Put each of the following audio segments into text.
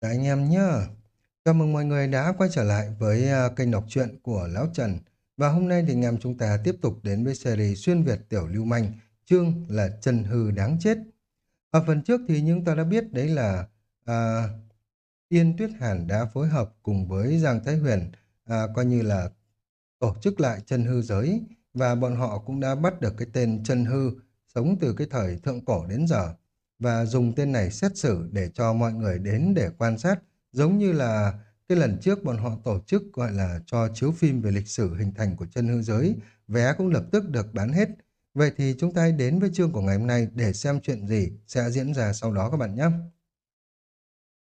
Các anh em nhá. Chào mừng mọi người đã quay trở lại với à, kênh đọc truyện của Lão Trần. Và hôm nay thì anh em chúng ta tiếp tục đến với series Xuyên Việt Tiểu Lưu Manh, chương là Trần Hư Đáng Chết. Ở phần trước thì chúng ta đã biết đấy là à, Yên Tuyết Hàn đã phối hợp cùng với Giang Thái Huyền à, coi như là tổ chức lại trần hư giới và bọn họ cũng đã bắt được cái tên trần hư sống từ cái thời thượng cổ đến giờ và dùng tên này xét xử để cho mọi người đến để quan sát, giống như là cái lần trước bọn họ tổ chức gọi là cho chiếu phim về lịch sử hình thành của chân hư giới. Vé cũng lập tức được bán hết. Vậy thì chúng ta hãy đến với chương của ngày hôm nay để xem chuyện gì sẽ diễn ra sau đó các bạn nhé.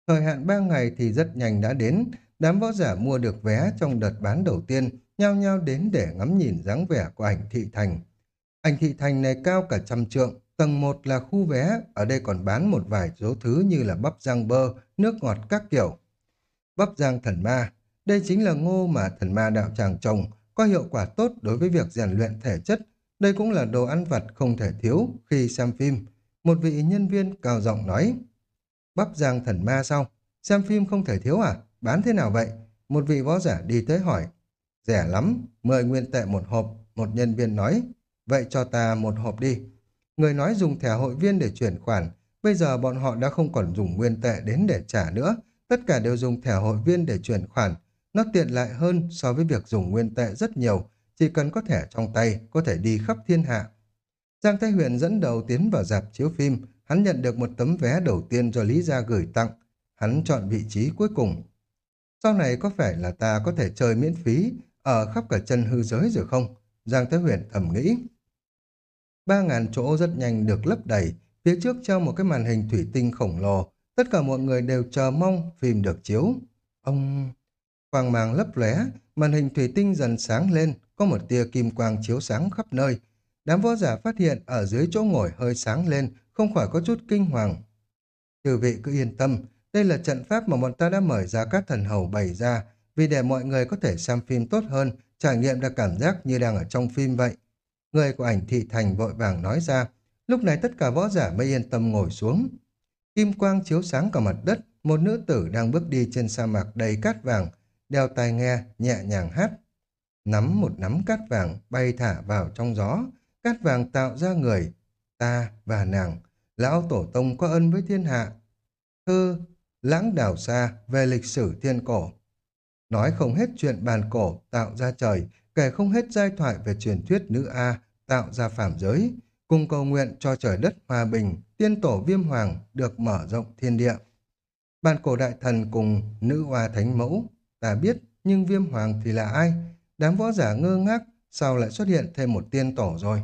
Thời hạn 3 ngày thì rất nhanh đã đến. Đám võ giả mua được vé trong đợt bán đầu tiên, nhao nhao đến để ngắm nhìn dáng vẻ của ảnh thị thành. Ảnh thị thành này cao cả trăm trượng Tầng 1 là khu vé, ở đây còn bán một vài số thứ như là bắp rang bơ, nước ngọt các kiểu. Bắp rang thần ma, đây chính là ngô mà thần ma đạo tràng trồng, có hiệu quả tốt đối với việc rèn luyện thể chất. Đây cũng là đồ ăn vặt không thể thiếu khi xem phim. Một vị nhân viên cao giọng nói, bắp rang thần ma sao? Xem phim không thể thiếu à? Bán thế nào vậy? Một vị võ giả đi tới hỏi. Rẻ lắm, 10 nguyên tệ một hộp. Một nhân viên nói, vậy cho ta một hộp đi. Người nói dùng thẻ hội viên để chuyển khoản, bây giờ bọn họ đã không còn dùng nguyên tệ đến để trả nữa, tất cả đều dùng thẻ hội viên để chuyển khoản. Nó tiện lợi hơn so với việc dùng nguyên tệ rất nhiều, chỉ cần có thẻ trong tay, có thể đi khắp thiên hạ. Giang Thái Huyền dẫn đầu tiến vào dạp chiếu phim, hắn nhận được một tấm vé đầu tiên do Lý Gia gửi tặng. Hắn chọn vị trí cuối cùng. Sau này có phải là ta có thể chơi miễn phí ở khắp cả chân hư giới rồi không? Giang Thái Huyền thầm nghĩ. Ba ngàn chỗ rất nhanh được lấp đầy, phía trước treo một cái màn hình thủy tinh khổng lồ, tất cả mọi người đều chờ mong phim được chiếu. Ông... Quang mang lấp lóe, màn hình thủy tinh dần sáng lên, có một tia kim quang chiếu sáng khắp nơi. Đám võ giả phát hiện ở dưới chỗ ngồi hơi sáng lên, không khỏi có chút kinh hoàng. Trừ vị cứ yên tâm, đây là trận pháp mà bọn ta đã mời ra các thần hầu bày ra, vì để mọi người có thể xem phim tốt hơn, trải nghiệm được cảm giác như đang ở trong phim vậy. Người của ảnh thị thành vội vàng nói ra. Lúc này tất cả võ giả mới yên tâm ngồi xuống. Kim quang chiếu sáng cả mặt đất, một nữ tử đang bước đi trên sa mạc đầy cát vàng, đeo tai nghe, nhẹ nhàng hát. Nắm một nắm cát vàng bay thả vào trong gió, cát vàng tạo ra người, ta và nàng. Lão Tổ Tông có ân với thiên hạ. Thư, lãng đảo xa về lịch sử thiên cổ. Nói không hết chuyện bàn cổ tạo ra trời, kể không hết giai thoại về truyền thuyết nữ A tạo ra phạm giới, cùng cầu nguyện cho trời đất hòa bình, tiên tổ viêm hoàng được mở rộng thiên địa. Bàn cổ đại thần cùng nữ hoa thánh mẫu, ta biết, nhưng viêm hoàng thì là ai? Đám võ giả ngơ ngác, sao lại xuất hiện thêm một tiên tổ rồi?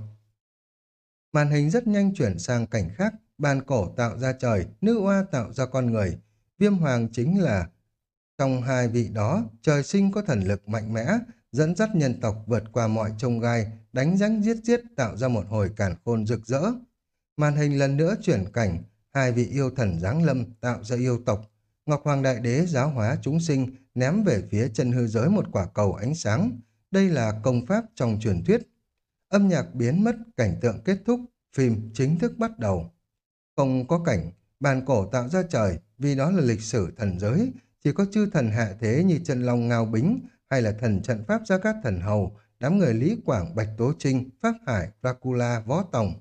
Màn hình rất nhanh chuyển sang cảnh khác, bàn cổ tạo ra trời, nữ hoa tạo ra con người. Viêm hoàng chính là trong hai vị đó, trời sinh có thần lực mạnh mẽ, dẫn dắt nhân tộc vượt qua mọi trông gai, đánh rắn giết giết tạo ra một hồi càn khôn rực rỡ. Màn hình lần nữa chuyển cảnh, hai vị yêu thần giáng lâm tạo ra yêu tộc. Ngọc Hoàng Đại Đế giáo hóa chúng sinh ném về phía chân hư giới một quả cầu ánh sáng. Đây là công pháp trong truyền thuyết. Âm nhạc biến mất, cảnh tượng kết thúc, phim chính thức bắt đầu. Không có cảnh, bàn cổ tạo ra trời, vì đó là lịch sử thần giới, chỉ có chư thần hạ thế như chân long ngao bính hay là thần trận pháp gia các thần hầu, đám người Lý Quảng, Bạch Tố Trinh, Pháp Hải, Dracula, Võ Tòng.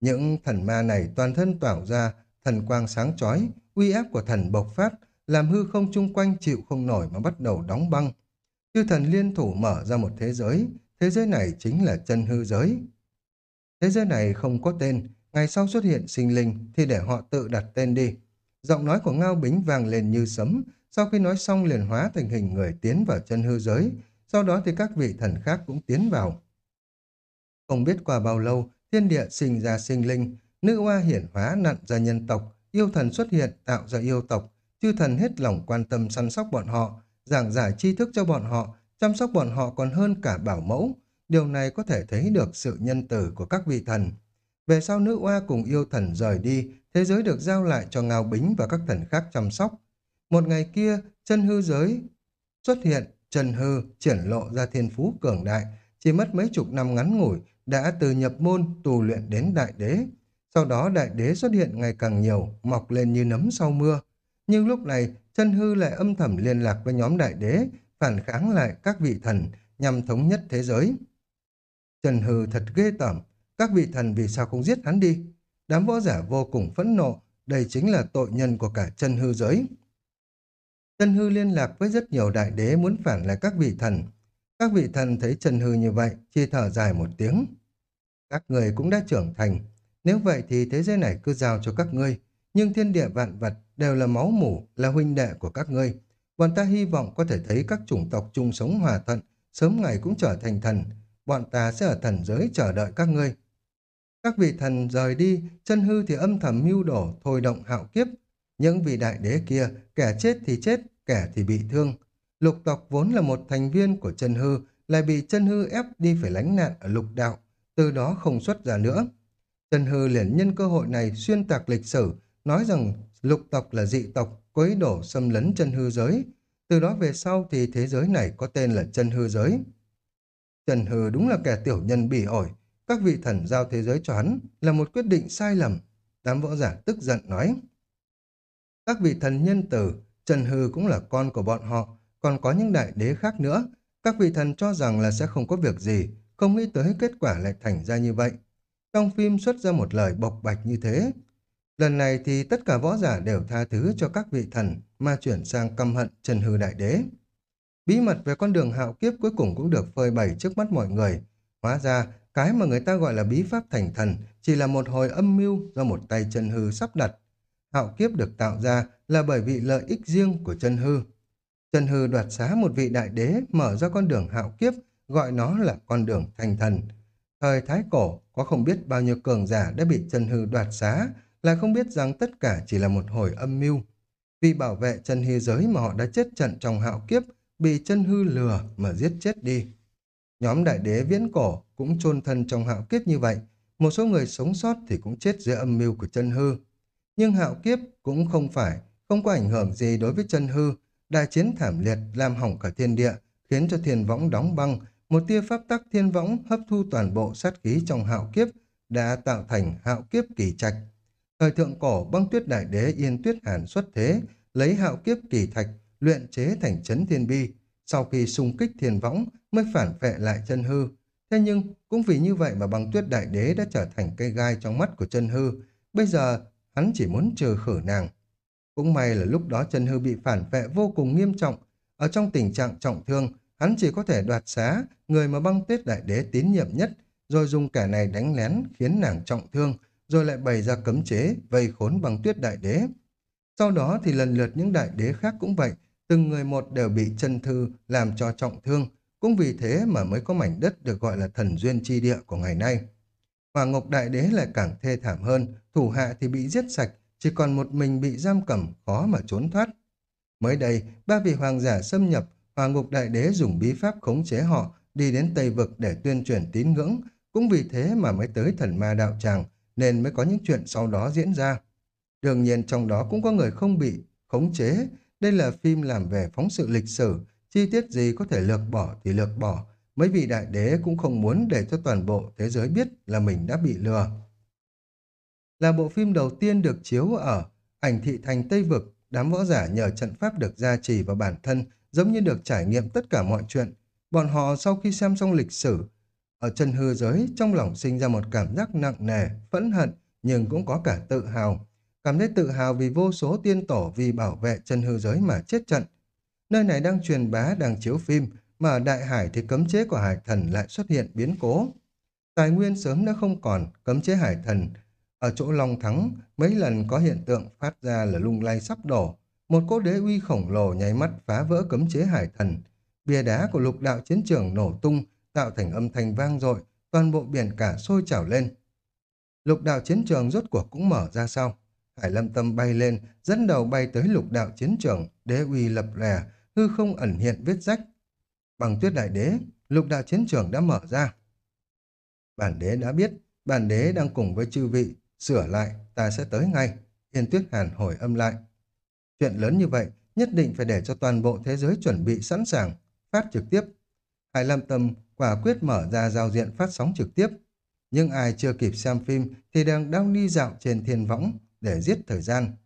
Những thần ma này toàn thân tỏa ra thần quang sáng chói, uy áp của thần bộc phát, làm hư không chung quanh chịu không nổi mà bắt đầu đóng băng. Chư thần liên thủ mở ra một thế giới, thế giới này chính là chân hư giới. Thế giới này không có tên, ngày sau xuất hiện sinh linh thì để họ tự đặt tên đi. Giọng nói của Ngao Bính vang lên như sấm, sau khi nói xong liền hóa thành hình người tiến vào chân hư giới, sau đó thì các vị thần khác cũng tiến vào. Không biết qua bao lâu, thiên địa sinh ra sinh linh, nữ hoa hiển hóa nặn ra nhân tộc, yêu thần xuất hiện tạo ra yêu tộc, chư thần hết lòng quan tâm săn sóc bọn họ, giảng giải tri thức cho bọn họ, chăm sóc bọn họ còn hơn cả bảo mẫu. Điều này có thể thấy được sự nhân từ của các vị thần. Về sau nữ oa cùng yêu thần rời đi, thế giới được giao lại cho Ngao Bính và các thần khác chăm sóc. Một ngày kia, chân hư giới xuất hiện, chân hư triển lộ ra thiên phú cường đại, chỉ mất mấy chục năm ngắn ngủi đã từ nhập môn tù luyện đến đại đế. Sau đó đại đế xuất hiện ngày càng nhiều, mọc lên như nấm sau mưa. Nhưng lúc này, chân hư lại âm thầm liên lạc với nhóm đại đế, phản kháng lại các vị thần nhằm thống nhất thế giới. Trần Hư thật ghê tởm, các vị thần vì sao không giết hắn đi? Đám võ giả vô cùng phẫn nộ, đây chính là tội nhân của cả chân hư giới. Chân hư liên lạc với rất nhiều đại đế muốn phản lại các vị thần. Các vị thần thấy chân hư như vậy, chỉ thở dài một tiếng. Các người cũng đã trưởng thành, nếu vậy thì thế giới này cứ giao cho các ngươi, nhưng thiên địa vạn vật đều là máu mủ, là huynh đệ của các ngươi. Bọn ta hy vọng có thể thấy các chủng tộc chung sống hòa thuận, sớm ngày cũng trở thành thần. Bọn ta sẽ ở thần giới chờ đợi các ngươi. Các vị thần rời đi, chân hư thì âm thầm mưu đổ, thôi động hạo kiếp. Những vị đại đế kia, kẻ chết thì chết, kẻ thì bị thương. Lục tộc vốn là một thành viên của chân hư, lại bị chân hư ép đi phải lánh nạn ở lục đạo, từ đó không xuất ra nữa. Chân hư liền nhân cơ hội này xuyên tạc lịch sử, nói rằng lục tộc là dị tộc, có ý đồ xâm lấn chân hư giới. Từ đó về sau thì thế giới này có tên là chân hư giới. Trần Hư đúng là kẻ tiểu nhân bỉ ổi, các vị thần giao thế giới cho hắn là một quyết định sai lầm. Đám võ giả tức giận nói. Các vị thần nhân tử, Trần Hư cũng là con của bọn họ, còn có những đại đế khác nữa. Các vị thần cho rằng là sẽ không có việc gì, không nghĩ tới kết quả lại thành ra như vậy. Trong phim xuất ra một lời bộc bạch như thế. Lần này thì tất cả võ giả đều tha thứ cho các vị thần mà chuyển sang căm hận Trần Hư Đại Đế. Bí mật về con đường hạo kiếp cuối cùng cũng được phơi bày trước mắt mọi người. Hóa ra, cái mà người ta gọi là bí pháp thành thần chỉ là một hồi âm mưu do một tay trần hư sắp đặt. Hạo kiếp được tạo ra là bởi vì lợi ích riêng của chân hư. Chân hư đoạt xá một vị đại đế mở ra con đường hạo kiếp, gọi nó là con đường thành thần. Thời Thái Cổ có không biết bao nhiêu cường giả đã bị chân hư đoạt xá, là không biết rằng tất cả chỉ là một hồi âm mưu. Vì bảo vệ chân hư giới mà họ đã chết trận trong hạo kiếp, bị chân hư lừa mà giết chết đi. Nhóm đại đế viễn cổ cũng chôn thân trong hạo kiếp như vậy, một số người sống sót thì cũng chết dưới âm mưu của chân hư. Nhưng hạo kiếp cũng không phải, không có ảnh hưởng gì đối với chân hư, đại chiến thảm liệt làm hỏng cả thiên địa, khiến cho thiên võng đóng băng, một tia pháp tắc thiên võng hấp thu toàn bộ sát khí trong hạo kiếp, đã tạo thành hạo kiếp kỳ trạch. Thời thượng cổ băng tuyết đại đế yên tuyết hàn xuất thế, lấy hạo kiếp kỳ thạch, luyện chế thành chấn thiên bi, sau khi xung kích thiên võng mới phản phệ lại chân hư. Thế nhưng, cũng vì như vậy mà băng tuyết đại đế đã trở thành cây gai trong mắt của chân hư. Bây giờ, hắn chỉ muốn trừ khử nàng. Cũng may là lúc đó chân hư bị phản vệ vô cùng nghiêm trọng. Ở trong tình trạng trọng thương, hắn chỉ có thể đoạt xá người mà băng tuyết đại đế tín nhiệm nhất, rồi dùng kẻ này đánh lén khiến nàng trọng thương, rồi lại bày ra cấm chế vây khốn băng tuyết đại đế. Sau đó thì lần lượt những đại đế khác cũng vậy, từng người một đều bị chân thư làm cho trọng thương, cũng vì thế mà mới có mảnh đất được gọi là thần duyên chi địa của ngày nay. Hỏa Ngọc Đại Đế lại càng thê thảm hơn, thủ hạ thì bị giết sạch, chỉ còn một mình bị giam cầm, khó mà trốn thoát. Mới đây, ba vị hoàng giả xâm nhập, hoàng Ngục Đại Đế dùng bí pháp khống chế họ đi đến Tây Vực để tuyên truyền tín ngưỡng, cũng vì thế mà mới tới thần ma đạo tràng, nên mới có những chuyện sau đó diễn ra. Đương nhiên trong đó cũng có người không bị khống chế, đây là phim làm về phóng sự lịch sử, chi tiết gì có thể lược bỏ thì lược bỏ. Mấy vị đại đế cũng không muốn để cho toàn bộ thế giới biết là mình đã bị lừa. Là bộ phim đầu tiên được chiếu ở ảnh thị thành Tây Vực, đám võ giả nhờ trận pháp được gia trì vào bản thân giống như được trải nghiệm tất cả mọi chuyện. Bọn họ sau khi xem xong lịch sử, ở chân hư giới trong lòng sinh ra một cảm giác nặng nề, phẫn hận nhưng cũng có cả tự hào cảm thấy tự hào vì vô số tiên tổ vì bảo vệ chân hư giới mà chết trận. Nơi này đang truyền bá, đang chiếu phim, mà ở Đại Hải thì cấm chế của Hải Thần lại xuất hiện biến cố. Tài nguyên sớm đã không còn, cấm chế Hải Thần. Ở chỗ Long Thắng, mấy lần có hiện tượng phát ra là lung lay sắp đổ. Một cỗ đế uy khổng lồ nháy mắt phá vỡ cấm chế Hải Thần. Bìa đá của lục đạo chiến trường nổ tung, tạo thành âm thanh vang dội, toàn bộ biển cả sôi trào lên. Lục đạo chiến trường rốt cuộc cũng mở ra sau. Hải Lâm Tâm bay lên, dẫn đầu bay tới lục đạo chiến trường, đế uy lập lè, hư không ẩn hiện vết rách. Bằng tuyết đại đế, lục đạo chiến trường đã mở ra. Bản đế đã biết, bản đế đang cùng với chư vị, sửa lại, ta sẽ tới ngay. Yên tuyết hàn hồi âm lại. Chuyện lớn như vậy, nhất định phải để cho toàn bộ thế giới chuẩn bị sẵn sàng, phát trực tiếp. Hải Lâm Tâm quả quyết mở ra giao diện phát sóng trực tiếp. Nhưng ai chưa kịp xem phim thì đang đang đi dạo trên thiên võng, để giết thời gian.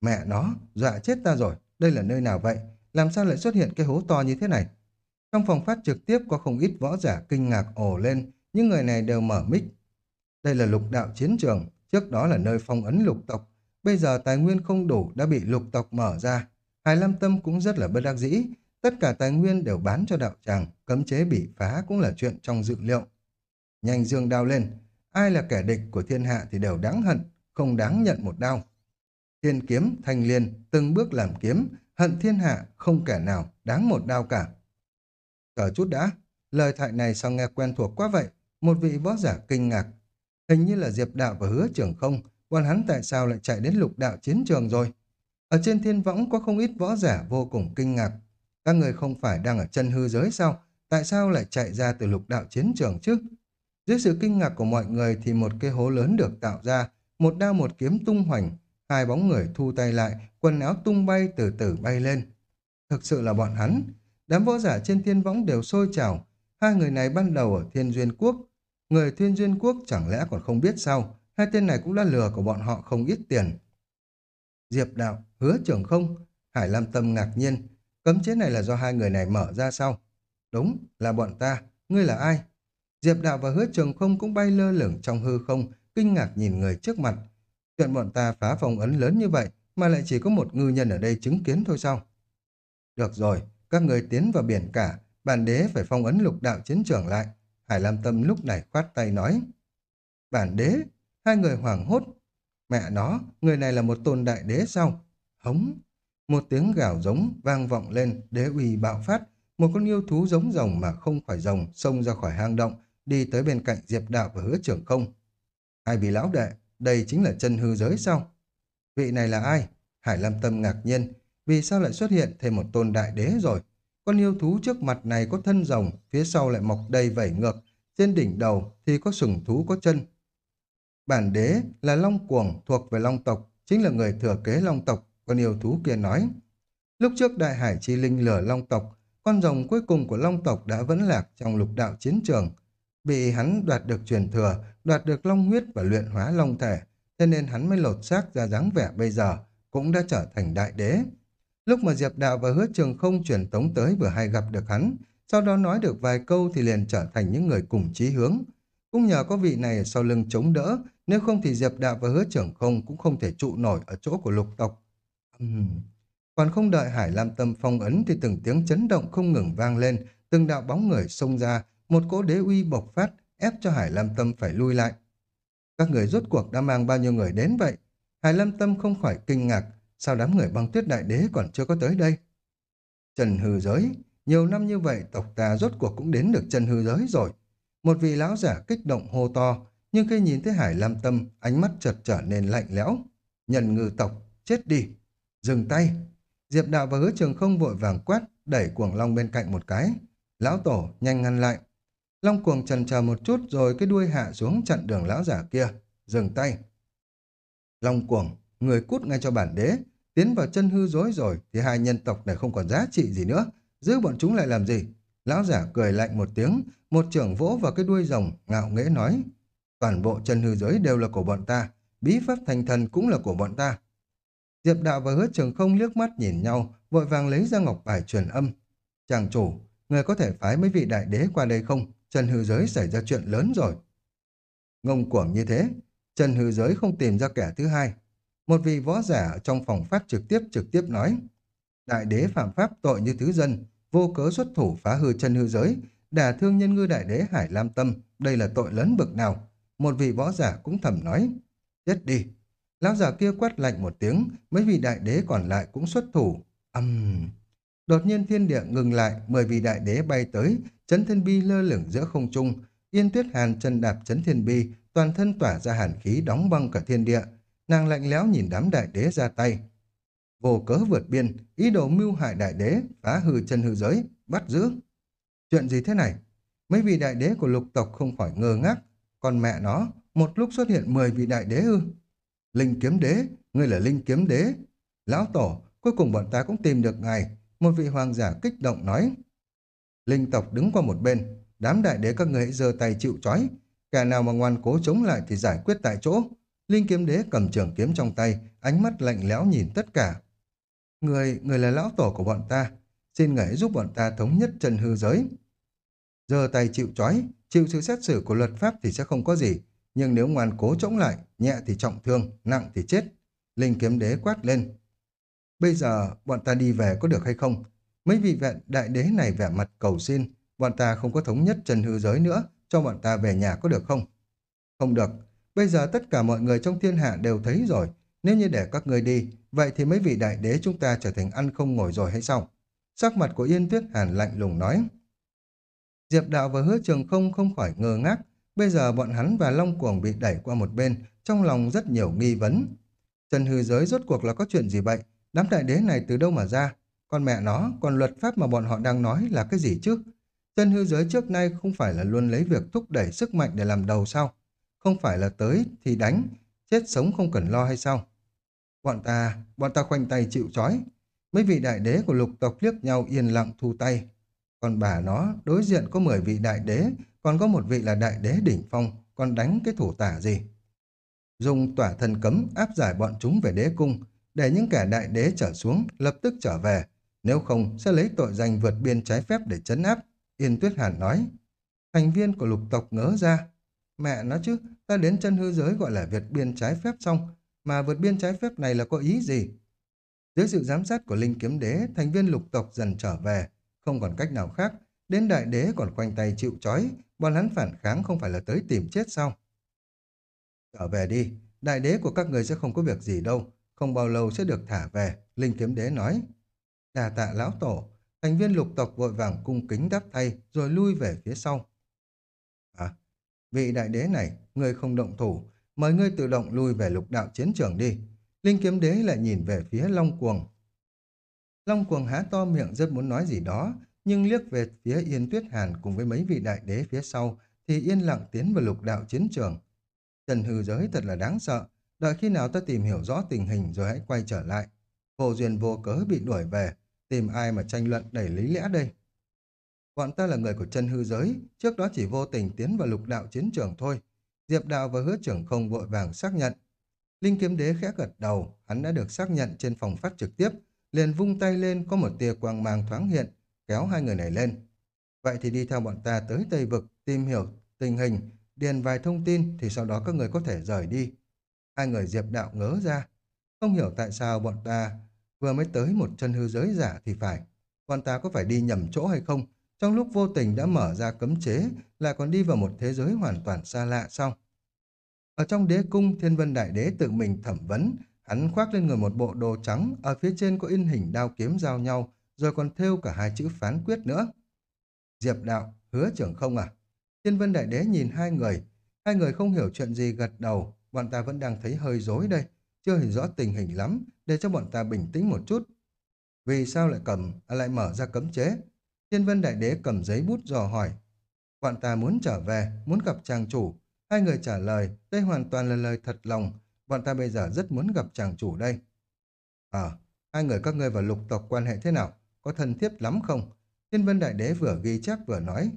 Mẹ nó, dọa chết ta rồi. đây là nơi nào vậy? Làm sao lại xuất hiện cái hố to như thế này? Trong phòng phát trực tiếp có không ít võ giả kinh ngạc ồ lên, những người này đều mở mic. Đây là lục đạo chiến trường, trước đó là nơi phong ấn lục tộc. Bây giờ tài nguyên không đủ đã bị lục tộc mở ra. Hải Lam Tâm cũng rất là bất đắc dĩ. Tất cả tài nguyên đều bán cho đạo tràng, cấm chế bị phá cũng là chuyện trong dự liệu. Nhanh dương đao lên, ai là kẻ địch của thiên hạ thì đều đáng hận, không đáng nhận một đao. Thiên kiếm, thanh liên, từng bước làm kiếm, hận thiên hạ, không kẻ nào, đáng một đao cả. Chờ chút đã, lời thoại này sao nghe quen thuộc quá vậy? Một vị võ giả kinh ngạc. Hình như là Diệp Đạo và Hứa Trưởng không, bọn hắn tại sao lại chạy đến lục đạo chiến trường rồi? Ở trên thiên võng có không ít võ giả vô cùng kinh ngạc. Các người không phải đang ở chân hư giới sao? Tại sao lại chạy ra từ lục đạo chiến trường chứ? Dưới sự kinh ngạc của mọi người thì một cái hố lớn được tạo ra, một đao một kiếm tung hoành, hai bóng người thu tay lại, quần áo tung bay từ từ bay lên. Thực sự là bọn hắn, đám võ giả trên thiên võng đều sôi trào. Hai người này ban đầu ở Thiên Duyên Quốc. Người Thiên Duyên Quốc chẳng lẽ còn không biết sao, hai tên này cũng đã lừa của bọn họ không ít tiền. Diệp Đạo, hứa trưởng không, Hải Lam Tâm ngạc nhiên, cấm chế này là do hai người này mở ra sao? Đúng, là bọn ta, ngươi là ai? Diệp Đạo và hứa trường không cũng bay lơ lửng trong hư không, kinh ngạc nhìn người trước mặt. Chuyện bọn ta phá phòng ấn lớn như vậy mà lại chỉ có một ngư nhân ở đây chứng kiến thôi sao? Được rồi, các người tiến vào biển cả, bản đế phải phong ấn lục đạo chiến trường lại. Hải Lam Tâm lúc này khoát tay nói. Bản đế, hai người hoảng hốt. Mẹ nó, người này là một tôn đại đế sao? Hống. Một tiếng gào giống vang vọng lên, đế uy bạo phát. Một con yêu thú giống rồng mà không phải rồng xông ra khỏi hang động, đi tới bên cạnh Diệp Đạo và hứa trưởng không. Hai vị lão đệ, đây chính là chân hư giới sao? Vị này là ai? Hải Lam Tâm ngạc nhiên, vì sao lại xuất hiện thêm một tôn đại đế rồi? Con yêu thú trước mặt này có thân rồng, phía sau lại mọc đầy vảy ngược, trên đỉnh đầu thì có sừng thú có chân. Bản đế là Long Cuồng thuộc về Long tộc, chính là người thừa kế Long tộc, con yêu thú kia nói. Lúc trước Đại Hải Chi Linh lửa Long tộc, con rồng cuối cùng của Long tộc đã vẫn lạc trong lục đạo chiến trường, bị hắn đoạt được truyền thừa, đoạt được long huyết và luyện hóa long thể, thế nên hắn mới lột xác ra dáng vẻ bây giờ, cũng đã trở thành đại đế. Lúc mà Diệp Đạo và Hứa Trường không chuyển tống tới vừa hay gặp được hắn, sau đó nói được vài câu thì liền trở thành những người cùng chí hướng. Cũng nhờ có vị này sau lưng chống đỡ, nếu không thì Diệp Đạo và Hứa Trưởng không cũng không thể trụ nổi ở chỗ của lục tộc. Uhm. Còn không đợi Hải Lam Tâm phong ấn thì từng tiếng chấn động không ngừng vang lên, từng đạo bóng người xông ra, một cỗ đế uy bộc phát, ép cho Hải Lam Tâm phải lui lại. Các người rốt cuộc đã mang bao nhiêu người đến vậy? Hải Lam Tâm không khỏi kinh ngạc, sao đám người băng tuyết đại đế còn chưa có tới đây? Trần hư giới, nhiều năm như vậy tộc ta rốt cuộc cũng đến được trần hư giới rồi. Một vị lão giả kích động hô to, nhưng khi nhìn thấy Hải Lam Tâm, ánh mắt chợt trở nên lạnh lẽo. Nhân ngư tộc, chết đi! Dừng tay! Diệp Đạo và hứa trường không vội vàng quát, đẩy cuồng long bên cạnh một cái. Lão tổ, nhanh ngăn lại! Long cuồng trần chờ một chút rồi cái đuôi hạ xuống chặn đường lão giả kia. Dừng tay. Long cuồng, người cút ngay cho bản đế. Tiến vào chân hư dối rồi thì hai nhân tộc này không còn giá trị gì nữa. Giữ bọn chúng lại làm gì? Lão giả cười lạnh một tiếng, một trưởng vỗ vào cái đuôi rồng, ngạo nghễ nói. Toàn bộ chân hư giới đều là của bọn ta, bí pháp thành thần cũng là của bọn ta. Diệp đạo và hứa trường không liếc mắt nhìn nhau, vội vàng lấy ra ngọc bài truyền âm. Chàng chủ, người có thể phái mấy vị đại đế qua đây không? Trần hư giới xảy ra chuyện lớn rồi. Ngông cuồng như thế, Trần hư giới không tìm ra kẻ thứ hai. Một vị võ giả trong phòng phát trực tiếp trực tiếp nói, Đại đế phạm pháp tội như thứ dân, vô cớ xuất thủ phá hư chân hư giới, đả thương nhân ngư đại đế Hải Lam Tâm, đây là tội lớn bực nào. Một vị võ giả cũng thầm nói, chết đi. Lão giả kia quát lạnh một tiếng, mấy vị đại đế còn lại cũng xuất thủ. Âm... Uhm. Đột nhiên thiên địa ngừng lại, mười vị đại đế bay tới, chấn thiên bi lơ lửng giữa không trung. Yên tuyết hàn chân đạp chấn thiên bi, toàn thân tỏa ra hàn khí đóng băng cả thiên địa. Nàng lạnh lẽo nhìn đám đại đế ra tay. Vô cớ vượt biên, ý đồ mưu hại đại đế, phá hư chân hư giới, bắt giữ. Chuyện gì thế này? Mấy vị đại đế của lục tộc không khỏi ngơ ngác. Còn mẹ nó, một lúc xuất hiện mười vị đại đế ư? Linh kiếm đế, ngươi là linh kiếm đế. Lão tổ, cuối cùng bọn ta cũng tìm được ngài, một vị hoàng giả kích động nói. Linh tộc đứng qua một bên, đám đại đế các người hãy giơ tay chịu trói. Kẻ nào mà ngoan cố chống lại thì giải quyết tại chỗ. Linh kiếm đế cầm trường kiếm trong tay, ánh mắt lạnh lẽo nhìn tất cả. Người, người là lão tổ của bọn ta. Xin ngài giúp bọn ta thống nhất chân hư giới. Giờ tay chịu trói, chịu sự xét xử của luật pháp thì sẽ không có gì. Nhưng nếu ngoan cố chống lại, nhẹ thì trọng thương, nặng thì chết. Linh kiếm đế quát lên. Bây giờ bọn ta đi về có được hay không? Mấy vị vẹn đại đế này vẻ mặt cầu xin. Bọn ta không có thống nhất chân hư giới nữa, cho bọn ta về nhà có được không? Không được. Bây giờ tất cả mọi người trong thiên hạ đều thấy rồi. Nếu như để các người đi, vậy thì mấy vị đại đế chúng ta trở thành ăn không ngồi rồi hay sao? Sắc mặt của Yên Tuyết Hàn lạnh lùng nói. Diệp Đạo và Hứa Trường không không khỏi ngơ ngác. Bây giờ bọn hắn và Long Cuồng bị đẩy qua một bên, trong lòng rất nhiều nghi vấn. Trần hư giới rốt cuộc là có chuyện gì vậy? Đám đại đế này từ đâu mà ra? Con mẹ nó, còn luật pháp mà bọn họ đang nói là cái gì chứ? trần hư giới trước nay không phải là luôn lấy việc thúc đẩy sức mạnh để làm đầu sao? Không phải là tới thì đánh, chết sống không cần lo hay sao? Bọn ta, bọn ta khoanh tay chịu trói. Mấy vị đại đế của lục tộc liếc nhau yên lặng thu tay. Còn bà nó, đối diện có 10 vị đại đế, còn có một vị là đại đế đỉnh phong, còn đánh cái thủ tả gì? Dùng tỏa thần cấm áp giải bọn chúng về đế cung, để những kẻ đại đế trở xuống lập tức trở về, nếu không sẽ lấy tội danh vượt biên trái phép để chấn áp. Yên Tuyết Hàn nói. Thành viên của lục tộc ngỡ ra. Mẹ nó chứ, ta đến chân hư giới gọi là vượt biên trái phép xong, mà vượt biên trái phép này là có ý gì? Dưới sự giám sát của Linh Kiếm Đế, thành viên lục tộc dần trở về, không còn cách nào khác. Đến đại đế còn quanh tay chịu trói, bọn hắn phản kháng không phải là tới tìm chết sao? Trở về đi, đại đế của các người sẽ không có việc gì đâu, không bao lâu sẽ được thả về, Linh Kiếm Đế nói. Đà tạ lão tổ, thành viên lục tộc vội vàng cung kính đáp thay rồi lui về phía sau. Vị đại đế này, người không động thủ, mời ngươi tự động lui về lục đạo chiến trường đi. Linh kiếm đế lại nhìn về phía Long Cuồng. Long Cuồng há to miệng rất muốn nói gì đó, nhưng liếc về phía Yên Tuyết Hàn cùng với mấy vị đại đế phía sau thì yên lặng tiến vào lục đạo chiến trường. Trần hư giới thật là đáng sợ, đợi khi nào ta tìm hiểu rõ tình hình rồi hãy quay trở lại. Vô duyên vô cớ bị đuổi về, tìm ai mà tranh luận đẩy lý lẽ đây. Bọn ta là người của chân hư giới, trước đó chỉ vô tình tiến vào lục đạo chiến trường thôi. Diệp Đạo và hứa trưởng không vội vàng xác nhận. Linh kiếm đế khẽ gật đầu, hắn đã được xác nhận trên phòng phát trực tiếp, liền vung tay lên có một tia quang mang thoáng hiện, kéo hai người này lên. Vậy thì đi theo bọn ta tới Tây Vực, tìm hiểu tình hình, điền vài thông tin thì sau đó các người có thể rời đi. Hai người Diệp Đạo ngớ ra, không hiểu tại sao bọn ta vừa mới tới một chân hư giới giả thì phải. Bọn ta có phải đi nhầm chỗ hay không? Trong lúc vô tình đã mở ra cấm chế, lại còn đi vào một thế giới hoàn toàn xa lạ xong Ở trong đế cung, thiên vân đại đế tự mình thẩm vấn, hắn khoác lên người một bộ đồ trắng, ở phía trên có in hình đao kiếm giao nhau, rồi còn thêu cả hai chữ phán quyết nữa. Diệp đạo, hứa trưởng không à? Thiên vân đại đế nhìn hai người, hai người không hiểu chuyện gì gật đầu, bọn ta vẫn đang thấy hơi dối đây, chưa hiểu rõ tình hình lắm, để cho bọn ta bình tĩnh một chút. Vì sao lại cầm, à, lại mở ra cấm chế? Thiên vân đại đế cầm giấy bút dò hỏi. Bọn ta muốn trở về, muốn gặp chàng chủ. Hai người trả lời, đây hoàn toàn là lời thật lòng. Bọn ta bây giờ rất muốn gặp chàng chủ đây. Ờ, hai người các ngươi và lục tộc quan hệ thế nào? Có thân thiết lắm không? Thiên vân đại đế vừa ghi chép vừa nói.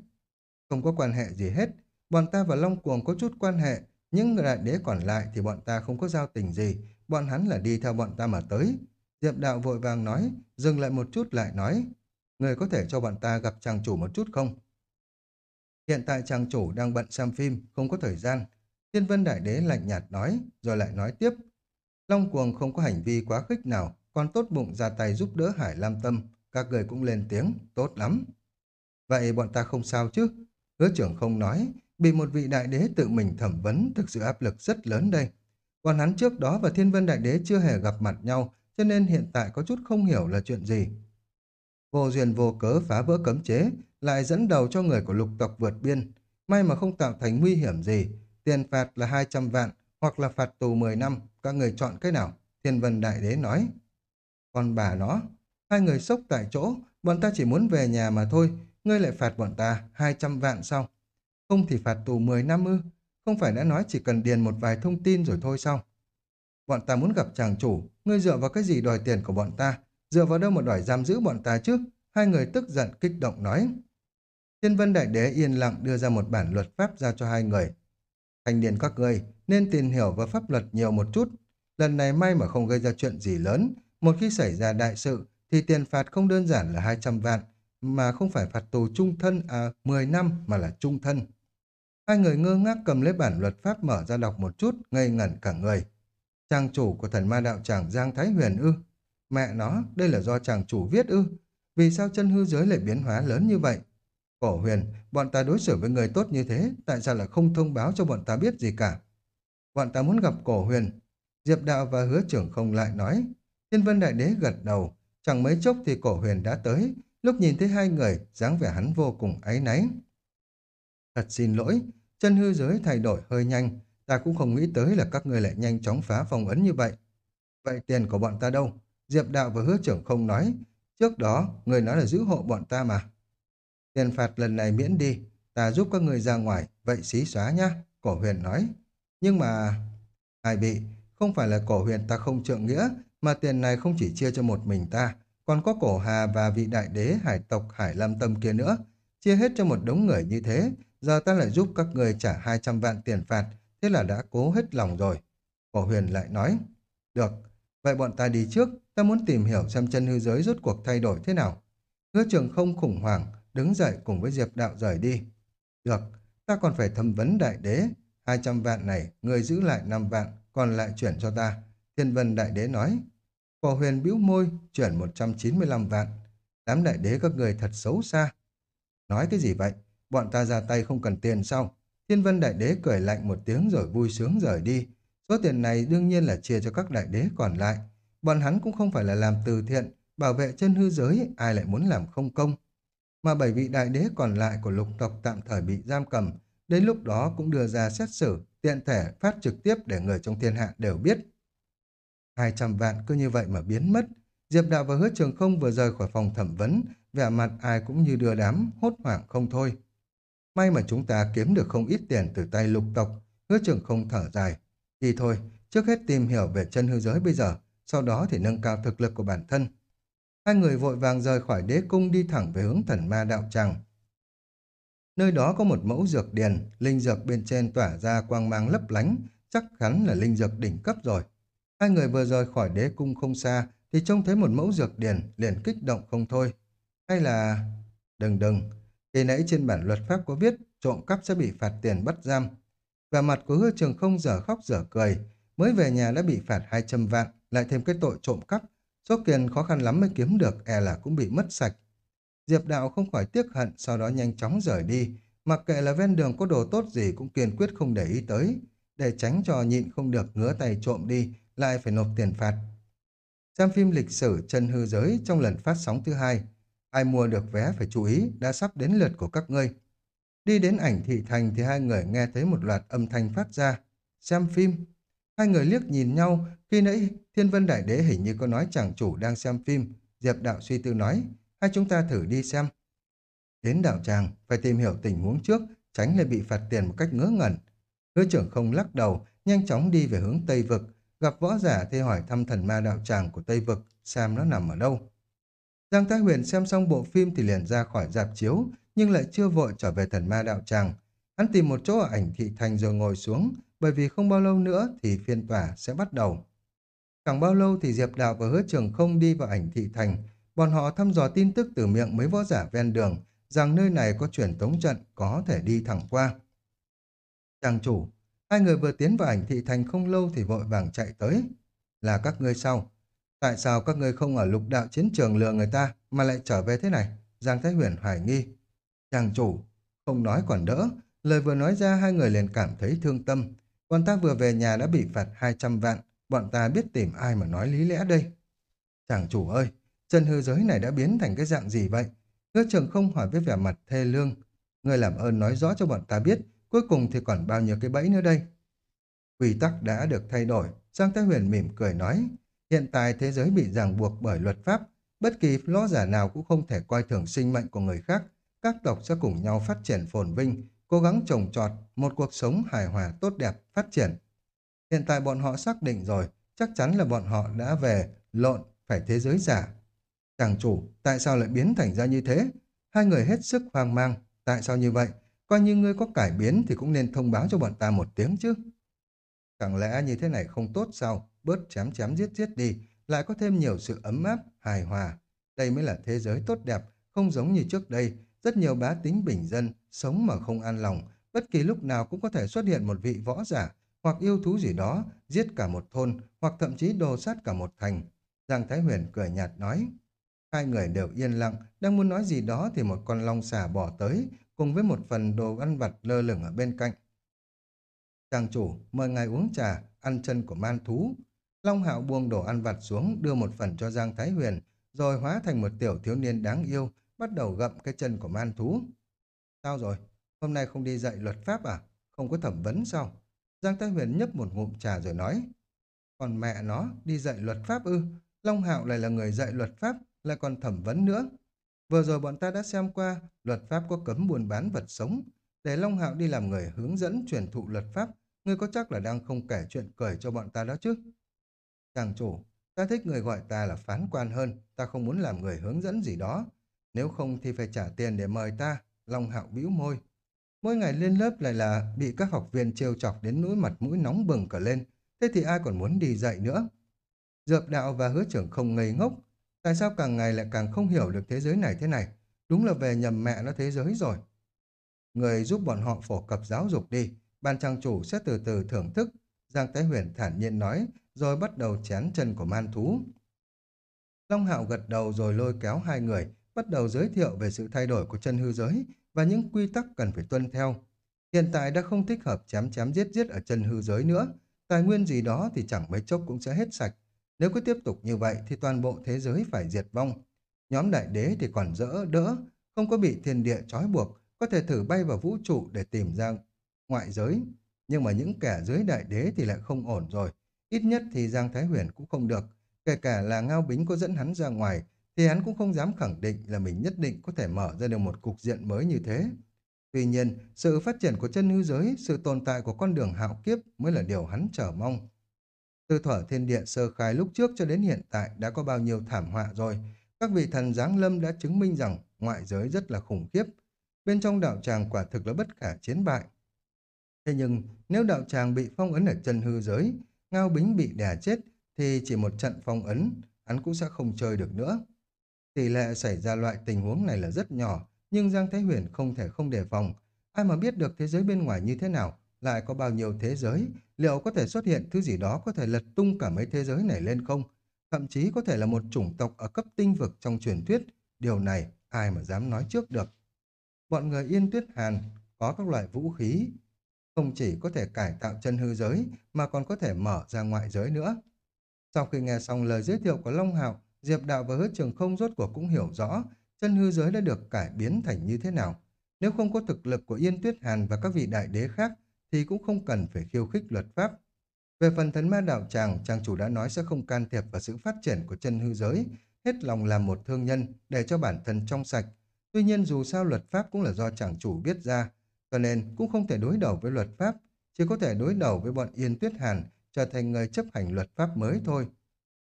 Không có quan hệ gì hết. Bọn ta và Long Cuồng có chút quan hệ. Những người đại đế còn lại thì bọn ta không có giao tình gì. Bọn hắn là đi theo bọn ta mà tới. Diệp đạo vội vàng nói, dừng lại một chút lại nói. Người có thể cho bọn ta gặp chàng chủ một chút không? Hiện tại chàng chủ đang bận xem phim, không có thời gian. Thiên vân đại đế lạnh nhạt nói, rồi lại nói tiếp. Long cuồng không có hành vi quá khích nào, còn tốt bụng ra tay giúp đỡ Hải Lam Tâm. Các người cũng lên tiếng, tốt lắm. Vậy bọn ta không sao chứ? Hứa trưởng không nói, bị một vị đại đế tự mình thẩm vấn thực sự áp lực rất lớn đây. Còn hắn trước đó và thiên vân đại đế chưa hề gặp mặt nhau, cho nên hiện tại có chút không hiểu là chuyện gì. Vô duyên vô cớ phá vỡ cấm chế, lại dẫn đầu cho người của lục tộc vượt biên. May mà không tạo thành nguy hiểm gì. Tiền phạt là 200 vạn, hoặc là phạt tù 10 năm. Các người chọn cái nào? Thiên vân đại đế nói. Còn bà nó, hai người sốc tại chỗ, bọn ta chỉ muốn về nhà mà thôi. Ngươi lại phạt bọn ta 200 vạn sao? Không thì phạt tù 10 năm ư? Không phải đã nói chỉ cần điền một vài thông tin rồi thôi sao? Bọn ta muốn gặp chàng chủ, ngươi dựa vào cái gì đòi tiền của bọn ta? Dựa vào đâu mà đòi giam giữ bọn ta chứ? Hai người tức giận kích động nói. Thiên vân đại đế yên lặng đưa ra một bản luật pháp ra cho hai người. Thành niên các ngươi nên tìm hiểu và pháp luật nhiều một chút. Lần này may mà không gây ra chuyện gì lớn, Một khi xảy ra đại sự, thì tiền phạt không đơn giản là 200 vạn, mà không phải phạt tù trung thân, à 10 năm mà là trung thân. Hai người ngơ ngác cầm lấy bản luật pháp mở ra đọc một chút, ngây ngẩn cả người. Trang chủ của thần ma đạo tràng Giang Thái Huyền ư? Mẹ nó, đây là do chàng chủ viết ư? Vì sao chân hư giới lại biến hóa lớn như vậy? Cổ huyền, bọn ta đối xử với người tốt như thế, tại sao lại không thông báo cho bọn ta biết gì cả? Bọn ta muốn gặp cổ huyền. Diệp đạo và hứa trưởng không lại nói. Thiên vân đại đế gật đầu, chẳng mấy chốc thì cổ huyền đã tới. Lúc nhìn thấy hai người, dáng vẻ hắn vô cùng áy náy. Thật xin lỗi, chân hư giới thay đổi hơi nhanh, ta cũng không nghĩ tới là các người lại nhanh chóng phá phòng ấn như vậy. Vậy tiền của bọn ta đâu? Diệp đạo và hứa trưởng không nói. Trước đó, người nói là giữ hộ bọn ta mà. Tiền phạt lần này miễn đi, ta giúp các người ra ngoài, vậy xí xóa nhá, cổ huyền nói. Nhưng mà... Hai vị, không phải là cổ huyền ta không trượng nghĩa, mà tiền này không chỉ chia cho một mình ta, còn có cổ hà và vị đại đế hải tộc Hải Lam Tâm kia nữa. Chia hết cho một đống người như thế, giờ ta lại giúp các người trả 200 vạn tiền phạt, thế là đã cố hết lòng rồi. Cổ huyền lại nói, được, vậy bọn ta đi trước, ta muốn tìm hiểu xem chân hư giới rốt cuộc thay đổi thế nào. Hứa trường không khủng hoảng, đứng dậy cùng với Diệp Đạo rời đi. Được, ta còn phải thẩm vấn đại đế, 200 vạn này, người giữ lại 5 vạn, còn lại chuyển cho ta. Thiên vân đại đế nói. Cổ huyền bĩu môi, chuyển 195 vạn. Đám đại đế các người thật xấu xa. Nói cái gì vậy? Bọn ta ra tay không cần tiền sao? Thiên vân đại đế cười lạnh một tiếng rồi vui sướng rời đi. Số tiền này đương nhiên là chia cho các đại đế còn lại. Bọn hắn cũng không phải là làm từ thiện, bảo vệ chân hư giới, ai lại muốn làm không công. Mà bảy vị đại đế còn lại của lục tộc tạm thời bị giam cầm, đến lúc đó cũng đưa ra xét xử, tiện thể phát trực tiếp để người trong thiên hạ đều biết. 200 vạn cứ như vậy mà biến mất. Diệp Đạo và Hứa Trường Không vừa rời khỏi phòng thẩm vấn, vẻ mặt ai cũng như đưa đám, hốt hoảng không thôi. May mà chúng ta kiếm được không ít tiền từ tay lục tộc, Hứa Trường Không thở dài. Thì thôi, trước hết tìm hiểu về chân hư giới bây giờ, sau đó thì nâng cao thực lực của bản thân. Hai người vội vàng rời khỏi đế cung đi thẳng về hướng thần ma đạo tràng. Nơi đó có một mẫu dược điền, linh dược bên trên tỏa ra quang mang lấp lánh, chắc chắn là linh dược đỉnh cấp rồi. Hai người vừa rời khỏi đế cung không xa thì trông thấy một mẫu dược điền liền kích động không thôi. Hay là... Đừng đừng, khi nãy trên bản luật pháp có viết trộm cắp sẽ bị phạt tiền bắt giam. Và mặt của hứa trường không dở khóc dở cười, mới về nhà đã bị phạt 200 vạn, lại thêm cái tội trộm cắp. Số tiền khó khăn lắm mới kiếm được, e là cũng bị mất sạch. Diệp Đạo không khỏi tiếc hận, sau đó nhanh chóng rời đi. Mặc kệ là ven đường có đồ tốt gì cũng kiên quyết không để ý tới. Để tránh cho nhịn không được ngứa tay trộm đi, lại phải nộp tiền phạt. Xem phim lịch sử chân hư giới trong lần phát sóng thứ hai. Ai mua được vé phải chú ý, đã sắp đến lượt của các ngươi. Đi đến ảnh thị thành thì hai người nghe thấy một loạt âm thanh phát ra. Xem phim. Hai người liếc nhìn nhau, khi nãy Thiên Vân Đại Đế hình như có nói chàng chủ đang xem phim. Diệp Đạo suy tư nói, hai chúng ta thử đi xem. Đến đạo tràng, phải tìm hiểu tình huống trước, tránh lại bị phạt tiền một cách ngớ ngẩn. Hứa trưởng không lắc đầu, nhanh chóng đi về hướng Tây Vực, gặp võ giả thì hỏi thăm thần ma đạo tràng của Tây Vực, xem nó nằm ở đâu. Giang Thái Huyền xem xong bộ phim thì liền ra khỏi dạp chiếu, nhưng lại chưa vội trở về thần ma đạo tràng. Hắn tìm một chỗ ở ảnh thị thành rồi ngồi xuống, bởi vì không bao lâu nữa thì phiên tòa sẽ bắt đầu. Chẳng bao lâu thì Diệp Đạo và Hứa Trường không đi vào ảnh thị thành, bọn họ thăm dò tin tức từ miệng mấy võ giả ven đường rằng nơi này có truyền tống trận có thể đi thẳng qua. Chàng chủ, hai người vừa tiến vào ảnh thị thành không lâu thì vội vàng chạy tới. Là các ngươi sau. Tại sao các ngươi không ở lục đạo chiến trường lừa người ta mà lại trở về thế này? Giang Thái Huyền hoài nghi. Chàng chủ, không nói còn đỡ. Lời vừa nói ra hai người liền cảm thấy thương tâm. Bọn ta vừa về nhà đã bị phạt 200 vạn. Bọn ta biết tìm ai mà nói lý lẽ đây. Chàng chủ ơi, chân hư giới này đã biến thành cái dạng gì vậy? Hứa trường không hỏi với vẻ mặt thê lương. Người làm ơn nói rõ cho bọn ta biết, cuối cùng thì còn bao nhiêu cái bẫy nữa đây? Quy tắc đã được thay đổi, Giang Thái Huyền mỉm cười nói. Hiện tại thế giới bị ràng buộc bởi luật pháp, bất kỳ lõ giả nào cũng không thể coi thường sinh mệnh của người khác. Các tộc sẽ cùng nhau phát triển phồn vinh, cố gắng trồng trọt một cuộc sống hài hòa tốt đẹp, phát triển. Hiện tại bọn họ xác định rồi, chắc chắn là bọn họ đã về lộn phải thế giới giả. Chàng chủ, tại sao lại biến thành ra như thế? Hai người hết sức hoang mang. Tại sao như vậy? Coi như ngươi có cải biến thì cũng nên thông báo cho bọn ta một tiếng chứ. Chẳng lẽ như thế này không tốt sao? Bớt chém chém giết giết đi, lại có thêm nhiều sự ấm áp, hài hòa. Đây mới là thế giới tốt đẹp, không giống như trước đây, rất nhiều bá tính bình dân, sống mà không an lòng, bất kỳ lúc nào cũng có thể xuất hiện một vị võ giả, hoặc yêu thú gì đó, giết cả một thôn, hoặc thậm chí đồ sát cả một thành. Giang Thái Huyền cười nhạt nói, hai người đều yên lặng, đang muốn nói gì đó thì một con long xà bỏ tới, cùng với một phần đồ ăn vặt lơ lửng ở bên cạnh. Chàng chủ, mời ngài uống trà, ăn chân của man thú. Long Hạo buông đồ ăn vặt xuống, đưa một phần cho Giang Thái Huyền, rồi hóa thành một tiểu thiếu niên đáng yêu, bắt đầu gậm cái chân của man thú. Sao rồi? Hôm nay không đi dạy luật pháp à? Không có thẩm vấn sao? Giang Thái Huyền nhấp một ngụm trà rồi nói. Còn mẹ nó, đi dạy luật pháp ư? Long Hạo lại là người dạy luật pháp, lại còn thẩm vấn nữa. Vừa rồi bọn ta đã xem qua, luật pháp có cấm buôn bán vật sống. Để Long Hạo đi làm người hướng dẫn truyền thụ luật pháp, ngươi có chắc là đang không kể chuyện cười cho bọn ta đó chứ? Chàng chủ, ta thích người gọi ta là phán quan hơn, ta không muốn làm người hướng dẫn gì đó. Nếu không thì phải trả tiền để mời ta, Long Hạo bĩu môi. Mỗi ngày lên lớp lại là bị các học viên trêu chọc đến nỗi mặt mũi nóng bừng cả lên, thế thì ai còn muốn đi dạy nữa? Dược đạo và hứa trưởng không ngây ngốc, tại sao càng ngày lại càng không hiểu được thế giới này thế này? Đúng là về nhầm mẹ nó thế giới rồi. Người giúp bọn họ phổ cập giáo dục đi, ban trang chủ sẽ từ từ thưởng thức. Giang Thái Huyền thản nhiên nói, rồi bắt đầu chén chân của man thú. Long Hạo gật đầu rồi lôi kéo hai người, bắt đầu giới thiệu về sự thay đổi của chân hư giới và những quy tắc cần phải tuân theo. Hiện tại đã không thích hợp chém chém giết giết ở chân hư giới nữa, tài nguyên gì đó thì chẳng mấy chốc cũng sẽ hết sạch. Nếu cứ tiếp tục như vậy thì toàn bộ thế giới phải diệt vong. Nhóm đại đế thì còn dỡ đỡ, không có bị thiên địa trói buộc, có thể thử bay vào vũ trụ để tìm ra ngoại giới. Nhưng mà những kẻ dưới đại đế thì lại không ổn rồi. Ít nhất thì Giang Thái Huyền cũng không được. Kể cả là Ngao Bính có dẫn hắn ra ngoài, thì hắn cũng không dám khẳng định là mình nhất định có thể mở ra được một cục diện mới như thế. Tuy nhiên, sự phát triển của chân hư giới, sự tồn tại của con đường hạo kiếp mới là điều hắn chờ mong. Từ thuở thiên địa sơ khai lúc trước cho đến hiện tại đã có bao nhiêu thảm họa rồi. Các vị thần giáng lâm đã chứng minh rằng ngoại giới rất là khủng khiếp. Bên trong đạo tràng quả thực là bất khả chiến bại. Thế nhưng, nếu đạo tràng bị phong ấn ở chân hư giới, Ngao Bính bị đè chết, thì chỉ một trận phong ấn, hắn cũng sẽ không chơi được nữa. Tỷ lệ xảy ra loại tình huống này là rất nhỏ, nhưng Giang Thái Huyền không thể không đề phòng. Ai mà biết được thế giới bên ngoài như thế nào, lại có bao nhiêu thế giới, liệu có thể xuất hiện thứ gì đó có thể lật tung cả mấy thế giới này lên không? Thậm chí có thể là một chủng tộc ở cấp tinh vực trong truyền thuyết, điều này ai mà dám nói trước được. Bọn người Yên Tuyết Hàn có các loại vũ khí, không chỉ có thể cải tạo chân hư giới mà còn có thể mở ra ngoại giới nữa. Sau khi nghe xong lời giới thiệu của Long Hạo, Diệp Đạo và Hứa Trường Không rốt cuộc cũng hiểu rõ chân hư giới đã được cải biến thành như thế nào. Nếu không có thực lực của Yên Tuyết Hàn và các vị đại đế khác thì cũng không cần phải khiêu khích luật pháp. Về phần thần ma đạo tràng, trang chủ đã nói sẽ không can thiệp vào sự phát triển của chân hư giới, hết lòng làm một thương nhân để cho bản thân trong sạch. Tuy nhiên dù sao luật pháp cũng là do chàng chủ biết ra, cho nên cũng không thể đối đầu với luật pháp, chỉ có thể đối đầu với bọn Yên Tuyết Hàn trở thành người chấp hành luật pháp mới thôi.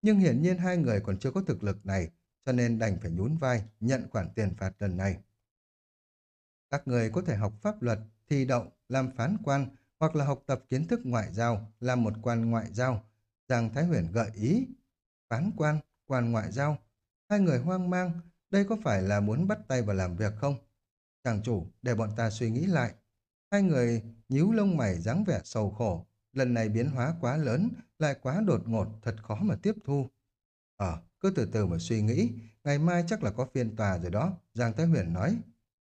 Nhưng hiển nhiên hai người còn chưa có thực lực này, cho nên đành phải nhún vai, nhận khoản tiền phạt lần này. Các người có thể học pháp luật, thi đậu, làm phán quan, hoặc là học tập kiến thức ngoại giao, làm một quan ngoại giao. Giang Thái Huyền gợi ý, phán quan, quan ngoại giao. Hai người hoang mang, đây có phải là muốn bắt tay vào làm việc không? Chàng chủ, để bọn ta suy nghĩ lại. Hai người nhíu lông mày dáng vẻ sầu khổ. Lần này biến hóa quá lớn, lại quá đột ngột, thật khó mà tiếp thu. Ờ, cứ từ từ mà suy nghĩ, ngày mai chắc là có phiên tòa rồi đó, Giang Thái Huyền nói.